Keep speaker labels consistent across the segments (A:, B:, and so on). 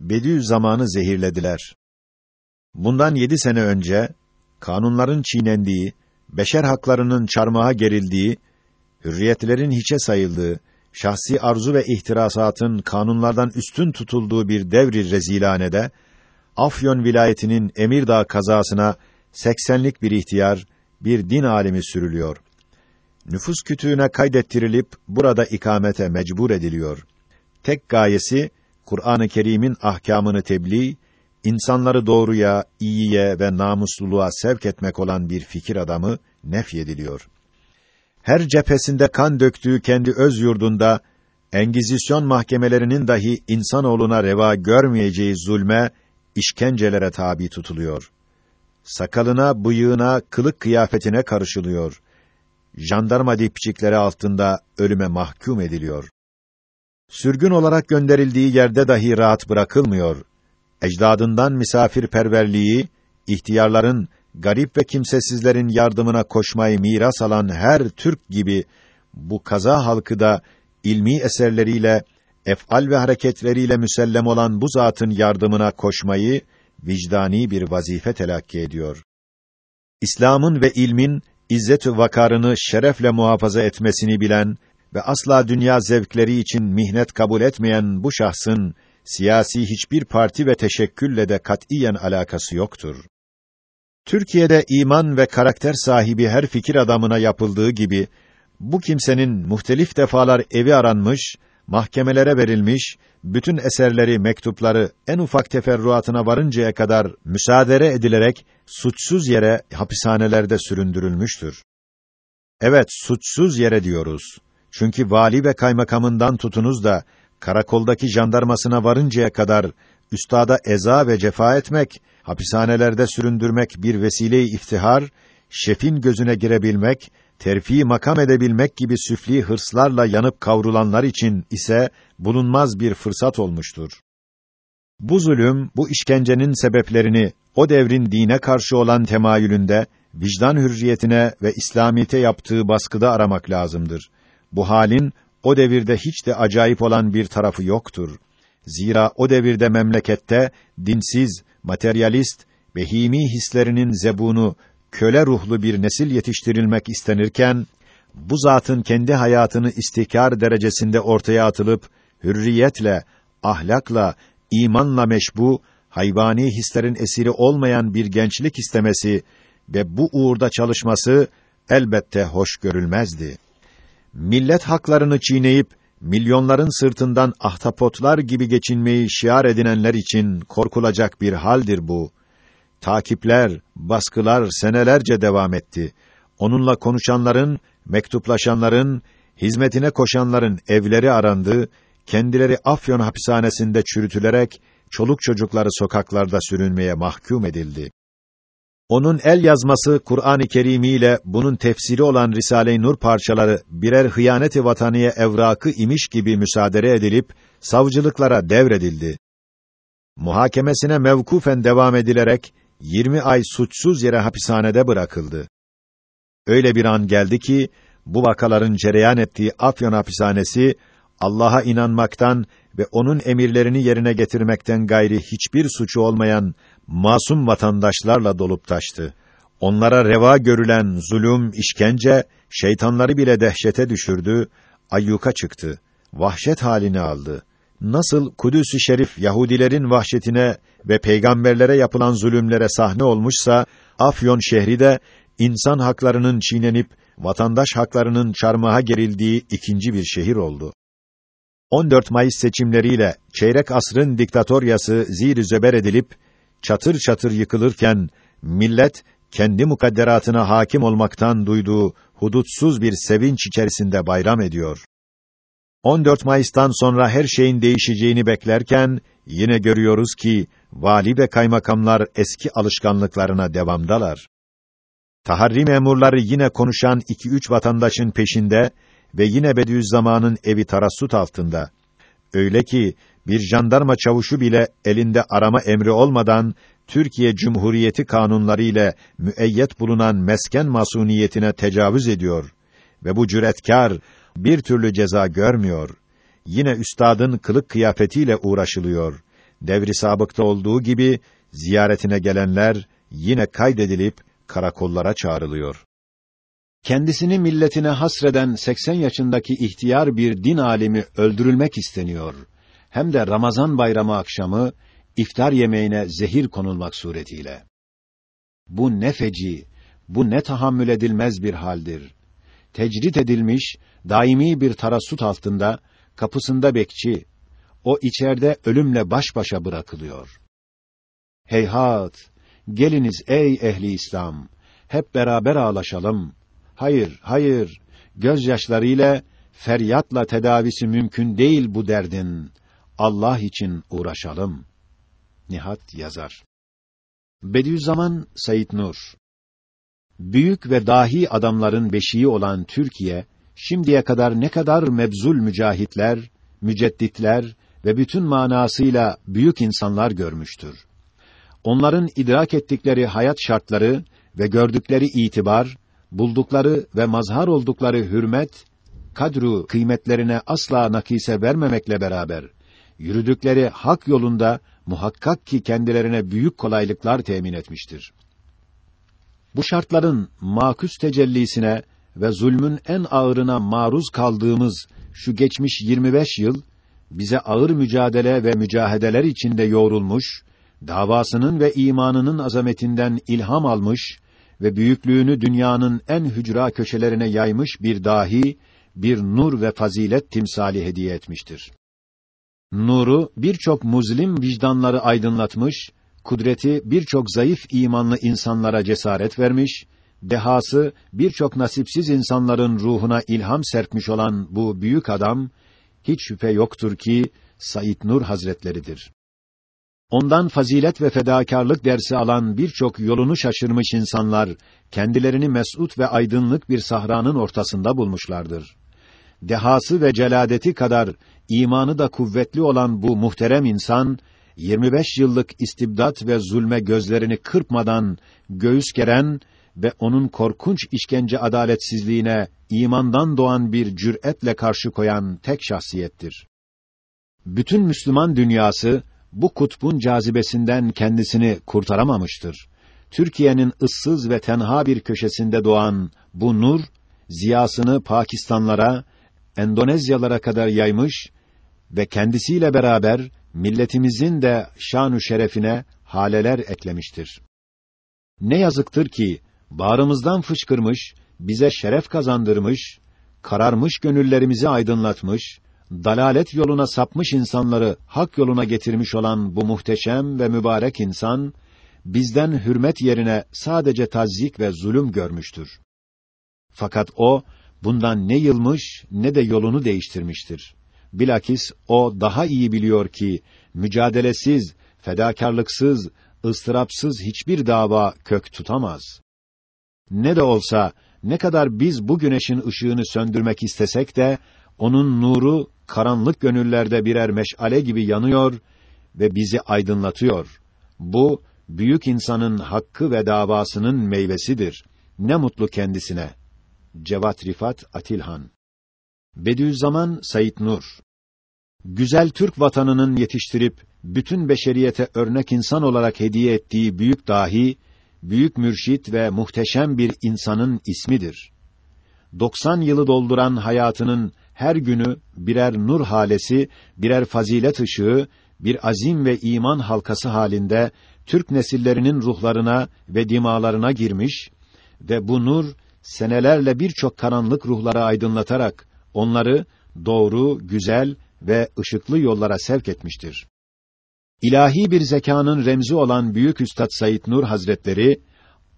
A: Bediüzzaman'ı zehirlediler. Bundan yedi sene önce, kanunların çiğnendiği, beşer haklarının çarmıha gerildiği, hürriyetlerin hiçe sayıldığı, şahsi arzu ve ihtirasatın kanunlardan üstün tutulduğu bir devri rezilanede, Afyon vilayetinin Emirdağ kazasına 80'lik bir ihtiyar, bir din alimi sürülüyor. Nüfus kütüğüne kaydettirilip burada ikamete mecbur ediliyor. Tek gayesi Kur'an-ı Kerim'in ahkamını tebliğ, insanları doğruya, iyiye ve namusluluğa sevk etmek olan bir fikir adamı nefyediliyor. Her cephesinde kan döktüğü kendi öz yurdunda Engizisyon mahkemelerinin dahi insanoğluna reva görmeyeceği zulme, işkencelere tabi tutuluyor. Sakalına, bıyığına, kılık kıyafetine karışılıyor. Jandarma dipçikleri altında ölüme mahkum ediliyor. Sürgün olarak gönderildiği yerde dahi rahat bırakılmıyor. Ecdadından misafirperverliği, ihtiyarların, garip ve kimsesizlerin yardımına koşmayı miras alan her Türk gibi bu kaza halkı da ilmi eserleriyle, ef'al ve hareketleriyle müsellem olan bu zatın yardımına koşmayı vicdani bir vazife telakki ediyor. İslam'ın ve ilmin izzet vakarını şerefle muhafaza etmesini bilen ve asla dünya zevkleri için mihnet kabul etmeyen bu şahsın siyasi hiçbir parti ve teşekkülle de katiyen alakası yoktur. Türkiye'de iman ve karakter sahibi her fikir adamına yapıldığı gibi bu kimsenin muhtelif defalar evi aranmış, mahkemelere verilmiş, bütün eserleri, mektupları en ufak teferruatına varıncaya kadar müsaade edilerek suçsuz yere hapishanelerde süründürülmüştür. Evet, suçsuz yere diyoruz. Çünkü vali ve kaymakamından tutunuz da karakoldaki jandarmasına varıncaya kadar üstada eza ve cefa etmek, hapishanelerde süründürmek bir vesile-i iftihar, şefin gözüne girebilmek, terfi makam edebilmek gibi süfli hırslarla yanıp kavrulanlar için ise bulunmaz bir fırsat olmuştur. Bu zulüm, bu işkencenin sebeplerini o devrin dine karşı olan temayülünde vicdan hürriyetine ve İslamiyete yaptığı baskıda aramak lazımdır. Bu halin o devirde hiç de acayip olan bir tarafı yoktur. Zira o devirde memlekette dinsiz, materyalist, behimi hislerinin zebunu, köle ruhlu bir nesil yetiştirilmek istenirken, bu zatın kendi hayatını istikrar derecesinde ortaya atılıp, hürriyetle, ahlakla, imanla meşbu, hayvani hislerin esiri olmayan bir gençlik istemesi ve bu uğurda çalışması elbette hoş görülmezdi. Millet haklarını çiğneyip milyonların sırtından ahtapotlar gibi geçinmeyi şiar edinenler için korkulacak bir haldir bu. Takipler, baskılar senelerce devam etti. Onunla konuşanların, mektuplaşanların, hizmetine koşanların evleri arandı, kendileri Afyon hapishanesinde çürütülerek çoluk çocukları sokaklarda sürünmeye mahkum edildi. Onun el yazması Kur'an-ı Kerim ile bunun tefsiri olan Risale-i Nur parçaları birer hıyanet-i vataniye evrakı imiş gibi müsaade edilip savcılıklara devredildi. Muhakemesine mevkufen devam edilerek 20 ay suçsuz yere hapishanede bırakıldı. Öyle bir an geldi ki bu vakaların cereyan ettiği Afyon hapishanesi Allah'a inanmaktan ve onun emirlerini yerine getirmekten gayri hiçbir suçu olmayan masum vatandaşlarla dolup taştı. Onlara reva görülen zulüm, işkence, şeytanları bile dehşete düşürdü, ayyuka çıktı, vahşet halini aldı. Nasıl Kudüs-ü Şerif Yahudilerin vahşetine ve peygamberlere yapılan zulümlere sahne olmuşsa, Afyon şehri de insan haklarının çiğnenip vatandaş haklarının çarmıha gerildiği ikinci bir şehir oldu. 14 Mayıs seçimleriyle çeyrek asrın diktatoryası zir zöber edilip çatır çatır yıkılırken millet kendi mukadderatına hakim olmaktan duyduğu hudutsuz bir sevinç içerisinde bayram ediyor. 14 Mayıs'tan sonra her şeyin değişeceğini beklerken yine görüyoruz ki vali ve kaymakamlar eski alışkanlıklarına devamdalar. Taharri memurları yine konuşan iki üç vatandaşın peşinde ve yine Bediüzzaman'ın evi tarassut altında. Öyle ki bir jandarma çavuşu bile elinde arama emri olmadan Türkiye Cumhuriyeti kanunları ile müeyyet bulunan mesken masuniyetine tecavüz ediyor ve bu cüretkar bir türlü ceza görmüyor. Yine üstadın kılık kıyafetiyle uğraşılıyor. devri sabıkta olduğu gibi ziyaretine gelenler yine kaydedilip karakollara çağrılıyor. Kendisini milletine hasreden 80 yaşındaki ihtiyar bir din alimi öldürülmek isteniyor. Hem de Ramazan bayramı akşamı iftar yemeğine zehir konulmak suretiyle. Bu ne feci, bu ne tahammül edilmez bir haldir. Tecrit edilmiş, daimi bir tarassut altında, kapısında bekçi, o içeride ölümle baş başa bırakılıyor. Heyhat, geliniz ey ehli İslam, hep beraber ağlaşalım. Hayır, hayır, gözyaşlarıyla, feryatla tedavisi mümkün değil bu derdin. Allah için uğraşalım. Nihat yazar. Bediüzzaman Said Nur Büyük ve dahi adamların beşiği olan Türkiye, şimdiye kadar ne kadar mebzul mücahitler, mücedditler ve bütün manasıyla büyük insanlar görmüştür. Onların idrak ettikleri hayat şartları ve gördükleri itibar, buldukları ve mazhar oldukları hürmet, kadru kıymetlerine asla nakise vermemekle beraber, yürüdükleri hak yolunda muhakkak ki kendilerine büyük kolaylıklar temin etmiştir. Bu şartların maküs tecellisine ve zulmün en ağırına maruz kaldığımız şu geçmiş 25 yıl bize ağır mücadele ve mücahedeler içinde yoğrulmuş, davasının ve imanının azametinden ilham almış ve büyüklüğünü dünyanın en hücra köşelerine yaymış bir dahi, bir nur ve fazilet timsali hediye etmiştir. Nuru birçok muzlim vicdanları aydınlatmış, kudreti birçok zayıf imanlı insanlara cesaret vermiş, dehası birçok nasipsiz insanların ruhuna ilham serpmiş olan bu büyük adam hiç şüphe yoktur ki Said Nur Hazretleridir. Ondan fazilet ve fedakarlık dersi alan birçok yolunu şaşırmış insanlar kendilerini mesut ve aydınlık bir sahranın ortasında bulmuşlardır. Dehası ve celadeti kadar imanı da kuvvetli olan bu muhterem insan 25 yıllık istibdat ve zulme gözlerini kırpmadan göğüs geren ve onun korkunç işkence adaletsizliğine imandan doğan bir cüretle karşı koyan tek şahsiyettir. Bütün Müslüman dünyası bu kutbun cazibesinden kendisini kurtaramamıştır. Türkiye'nin ıssız ve tenha bir köşesinde doğan bu nur ziyasını Pakistanlara, Endonezyalara kadar yaymış ve kendisiyle beraber milletimizin de şanü şerefine haleler eklemiştir. Ne yazıktır ki bağrımızdan fışkırmış, bize şeref kazandırmış, kararmış gönüllerimizi aydınlatmış, dalalet yoluna sapmış insanları hak yoluna getirmiş olan bu muhteşem ve mübarek insan bizden hürmet yerine sadece tazyik ve zulüm görmüştür. Fakat o bundan ne yılmış ne de yolunu değiştirmiştir. Bilakis o daha iyi biliyor ki mücadelesiz, fedakarlıksız, ıstırapsız hiçbir dava kök tutamaz. Ne de olsa ne kadar biz bu güneşin ışığını söndürmek istesek de onun nuru karanlık gönüllerde birer meşale gibi yanıyor ve bizi aydınlatıyor. Bu büyük insanın hakkı ve davasının meyvesidir. Ne mutlu kendisine. Cevat Rifat Atilhan Bediüzzaman Said Nur Güzel Türk vatanının yetiştirip bütün beşeriyete örnek insan olarak hediye ettiği büyük dahi, büyük mürşit ve muhteşem bir insanın ismidir. 90 yılı dolduran hayatının her günü birer nur halesi, birer fazilet ışığı, bir azim ve iman halkası halinde Türk nesillerinin ruhlarına ve dimalarına girmiş ve bu nur senelerle birçok karanlık ruhları aydınlatarak onları doğru, güzel ve ışıklı yollara sevk etmiştir. İlahi bir zekanın remzi olan Büyük Üstad Said Nur Hazretleri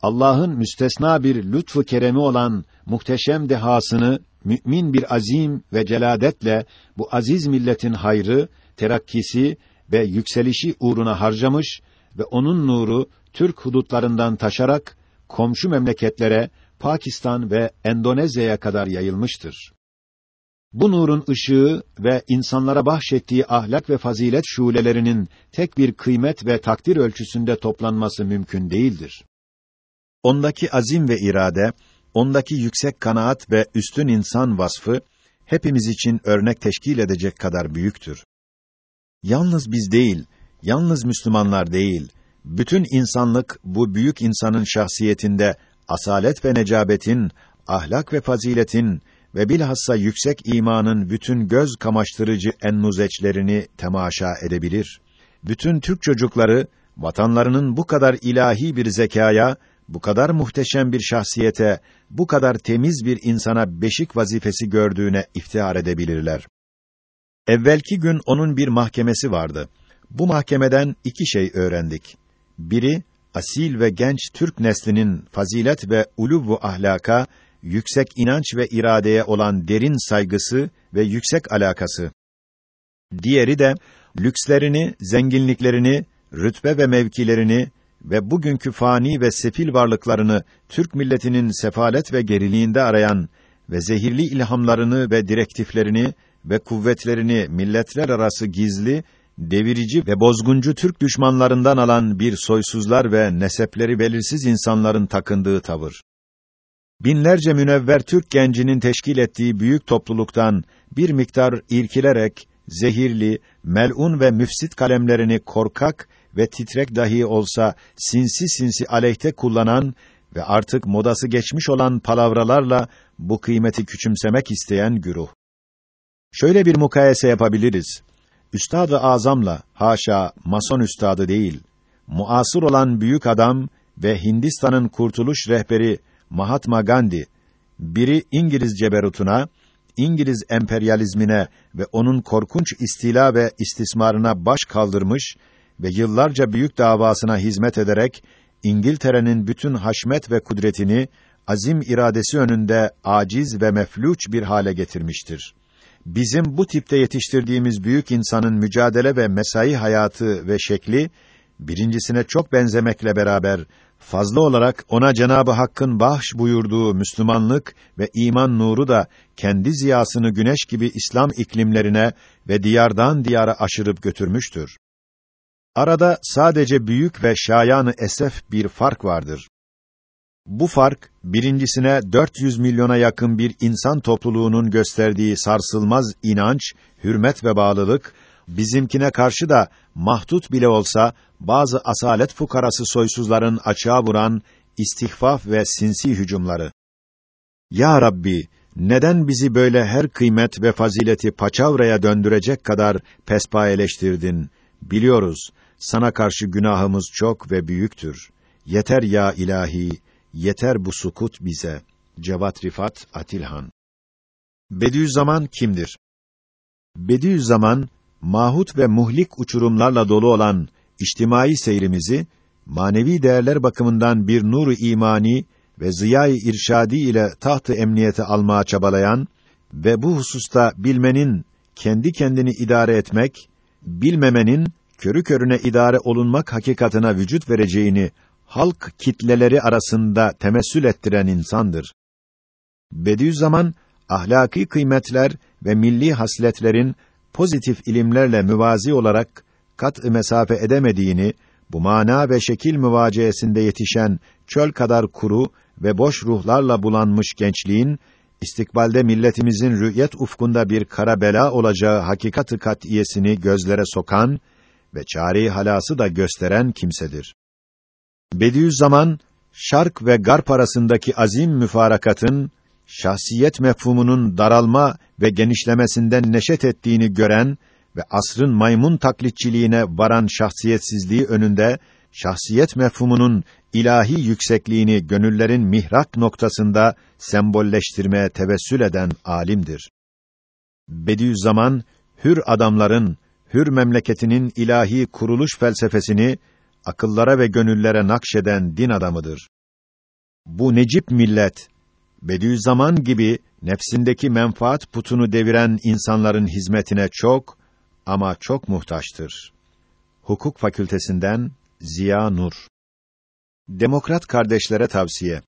A: Allah'ın müstesna bir lütfu keremi olan muhteşem dehasını mümin bir azim ve celadetle bu aziz milletin hayrı, terakkisi ve yükselişi uğruna harcamış ve onun nuru Türk hudutlarından taşarak komşu memleketlere, Pakistan ve Endonezya'ya kadar yayılmıştır. Bu nurun ışığı ve insanlara bahşettiği ahlak ve fazilet şulelerinin tek bir kıymet ve takdir ölçüsünde toplanması mümkün değildir. Ondaki azim ve irade, ondaki yüksek kanaat ve üstün insan vasfı hepimiz için örnek teşkil edecek kadar büyüktür. Yalnız biz değil, yalnız Müslümanlar değil, bütün insanlık bu büyük insanın şahsiyetinde asalet ve necabetin, ahlak ve faziletin ve bilhassa yüksek imanın bütün göz kamaştırıcı ennuzeçlerini temaşa edebilir. Bütün Türk çocukları vatanlarının bu kadar ilahi bir zekaya, bu kadar muhteşem bir şahsiyete, bu kadar temiz bir insana beşik vazifesi gördüğüne iftihar edebilirler. Evvelki gün onun bir mahkemesi vardı. Bu mahkemeden iki şey öğrendik. Biri, asil ve genç Türk neslinin fazilet ve uluv ahlaka, yüksek inanç ve iradeye olan derin saygısı ve yüksek alakası. Diğeri de, lükslerini, zenginliklerini, rütbe ve mevkilerini ve bugünkü fani ve sefil varlıklarını Türk milletinin sefalet ve geriliğinde arayan ve zehirli ilhamlarını ve direktiflerini ve kuvvetlerini milletler arası gizli, devirici ve bozguncu Türk düşmanlarından alan bir soysuzlar ve nesepleri belirsiz insanların takındığı tavır. Binlerce münevver Türk gencinin teşkil ettiği büyük topluluktan bir miktar irkilerek zehirli, melun ve müfsit kalemlerini korkak ve titrek dahi olsa sinsi sinsi aleyhte kullanan ve artık modası geçmiş olan palavralarla bu kıymeti küçümsemek isteyen güruh. Şöyle bir mukayese yapabiliriz. Üstad-ı Azam'la, haşa, mason üstadı değil, muasır olan büyük adam ve Hindistan'ın kurtuluş rehberi Mahatma Gandhi, biri İngiliz ceberutuna, İngiliz emperyalizmine ve onun korkunç istila ve istismarına baş kaldırmış ve yıllarca büyük davasına hizmet ederek İngiltere'nin bütün haşmet ve kudretini azim iradesi önünde aciz ve mefluç bir hale getirmiştir. Bizim bu tipte yetiştirdiğimiz büyük insanın mücadele ve mesai hayatı ve şekli birincisine çok benzemekle beraber fazla olarak ona Cenabı Hakk'ın bahş buyurduğu Müslümanlık ve iman nuru da kendi ziyasını güneş gibi İslam iklimlerine ve diyardan diyara aşırıp götürmüştür. Arada sadece büyük ve şayanı esef bir fark vardır. Bu fark, birincisine 400 milyona yakın bir insan topluluğunun gösterdiği sarsılmaz inanç, hürmet ve bağlılık, bizimkine karşı da mahdut bile olsa bazı asalet fukarası soysuzların açığa vuran istihfaf ve sinsi hücumları. Ya Rabbi, neden bizi böyle her kıymet ve fazileti paçavraya döndürecek kadar pespayeleştirdin? Biliyoruz, sana karşı günahımız çok ve büyüktür. Yeter ya ilahi, yeter bu sukut bize. Cevat Rifat Atilhan Bediüzzaman kimdir? Bediüzzaman, mahut ve muhlik uçurumlarla dolu olan içtimai seyrimizi, manevi değerler bakımından bir nuru imani ve ziyai irşadi ile tahtı emniyete almaya çabalayan ve bu hususta bilmenin kendi kendini idare etmek, bilmemenin körü körüne idare olunmak hakikatına vücut vereceğini halk kitleleri arasında temessül ettiren insandır. Bediüzzaman ahlaki kıymetler ve milli hasletlerin pozitif ilimlerle müvazi olarak kat mesafe edemediğini, bu mana ve şekil müvaciyesinde yetişen çöl kadar kuru ve boş ruhlarla bulanmış gençliğin istikbalde milletimizin rü'yet ufkunda bir kara bela olacağı hakikati kat'iyesini gözlere sokan ve çare halası da gösteren kimsedir. Bediüzzaman şark ve garp arasındaki azim müfarakatın şahsiyet mefhumunun daralma ve genişlemesinden neşet ettiğini gören ve asrın maymun taklitçiliğine varan şahsiyetsizliği önünde şahsiyet mefhumunun ilahi yüksekliğini gönüllerin mihrak noktasında sembolleştirmeye tevessül eden alimdir. Bediüzzaman hür adamların hür memleketinin ilahi kuruluş felsefesini akıllara ve gönüllere nakşeden din adamıdır. Bu necip millet Bediüzzaman gibi nefsindeki menfaat putunu deviren insanların hizmetine çok ama çok muhtaçtır. Hukuk Fakültesinden Ziya Nur Demokrat kardeşlere tavsiye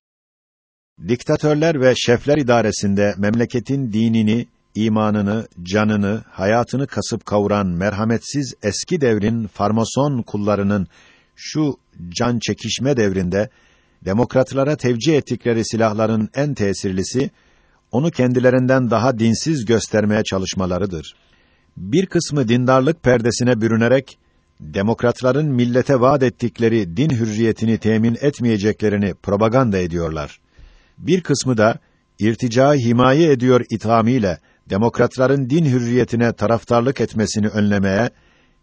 A: Diktatörler ve şefler idaresinde memleketin dinini, imanını, canını, hayatını kasıp kavuran merhametsiz eski devrin farmason kullarının şu can çekişme devrinde demokratlara tevcih ettikleri silahların en tesirlisi onu kendilerinden daha dinsiz göstermeye çalışmalarıdır. Bir kısmı dindarlık perdesine bürünerek demokratların millete vaat ettikleri din hürriyetini temin etmeyeceklerini propaganda ediyorlar. Bir kısmı da irtica himaye ediyor ithamıyla demokratların din hürriyetine taraftarlık etmesini önlemeye,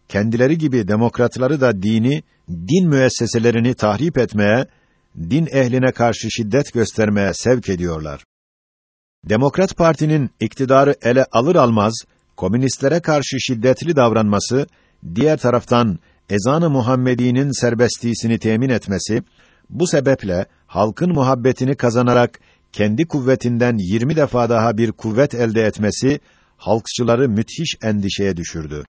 A: kendileri gibi demokratları da dini, din müesseselerini tahrip etmeye, din ehline karşı şiddet göstermeye sevk ediyorlar. Demokrat Parti'nin iktidarı ele alır almaz komünistlere karşı şiddetli davranması, diğer taraftan ezan-ı Muhammedi'nin serbestliğini temin etmesi, bu sebeple halkın muhabbetini kazanarak kendi kuvvetinden 20 defa daha bir kuvvet elde etmesi halkçıları müthiş endişeye düşürdü.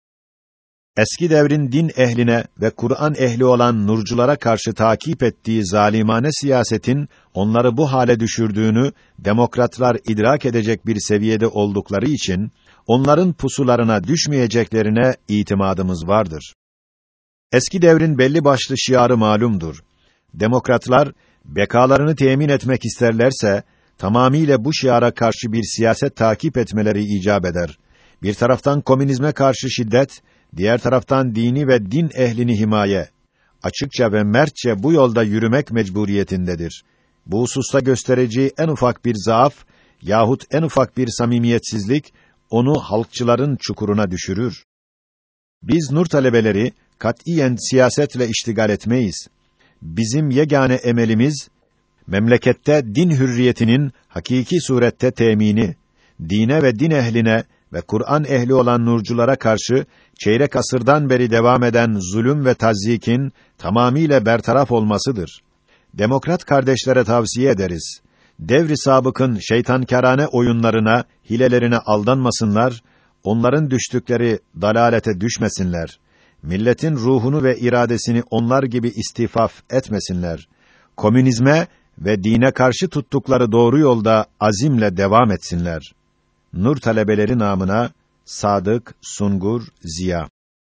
A: Eski devrin din ehline ve Kur'an ehli olan nurculara karşı takip ettiği zalimane siyasetin onları bu hale düşürdüğünü demokratlar idrak edecek bir seviyede oldukları için onların pusularına düşmeyeceklerine itimadımız vardır. Eski devrin belli başlı şiarı malumdur. Demokratlar bekalarını temin etmek isterlerse tamamiyle bu şiara karşı bir siyaset takip etmeleri icap eder. Bir taraftan komünizme karşı şiddet, diğer taraftan dini ve din ehlini himaye. Açıkça ve mertçe bu yolda yürümek mecburiyetindedir. Bu hususta göstereceği en ufak bir zaaf yahut en ufak bir samimiyetsizlik onu halkçıların çukuruna düşürür. Biz nur talebeleri katiyen siyasetle iştigal etmeyiz. Bizim yegane emelimiz memlekette din hürriyetinin hakiki surette temini, dine ve din ehline ve Kur'an ehli olan nurculara karşı çeyrek asırdan beri devam eden zulüm ve tazyikin tamamiyle bertaraf olmasıdır. Demokrat kardeşlere tavsiye ederiz. Devri sabıkın şeytankârane oyunlarına, hilelerine aldanmasınlar, onların düştükleri dalalete düşmesinler. Milletin ruhunu ve iradesini onlar gibi istifaf etmesinler. Komünizme ve dine karşı tuttukları doğru yolda azimle devam etsinler. Nur talebeleri namına Sadık Sungur Ziya